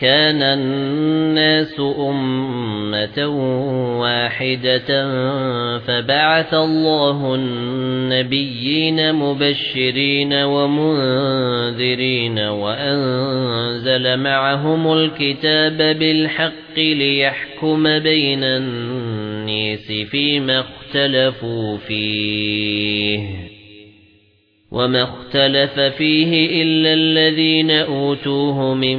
كَانَ النَّاسُ أُمَّةً وَاحِدَةً فَبَعَثَ اللَّهُ النَّبِيِّينَ مُبَشِّرِينَ وَمُنذِرِينَ وَأَنزَلَ مَعَهُمُ الْكِتَابَ بِالْحَقِّ لِيَحْكُمَ بَيْنَ النَّاسِ فِيمَا اخْتَلَفُوا فِيهِ. وَمَا اخْتَلَفَ فِيهِ إِلَّا الَّذِينَ أُوتُوهُ مِن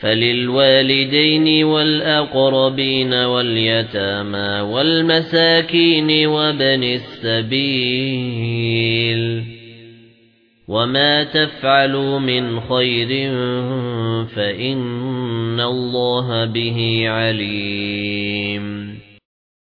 فَلِلْوَالِدَيْنِ وَالْأَقْرَبِينَ وَالْيَتَامَى وَالْمَسَاكِينِ وَابْنِ السَّبِيلِ وَمَا تَفْعَلُوا مِنْ خَيْرٍ فَإِنَّ اللَّهَ بِهِ عَلِيمٌ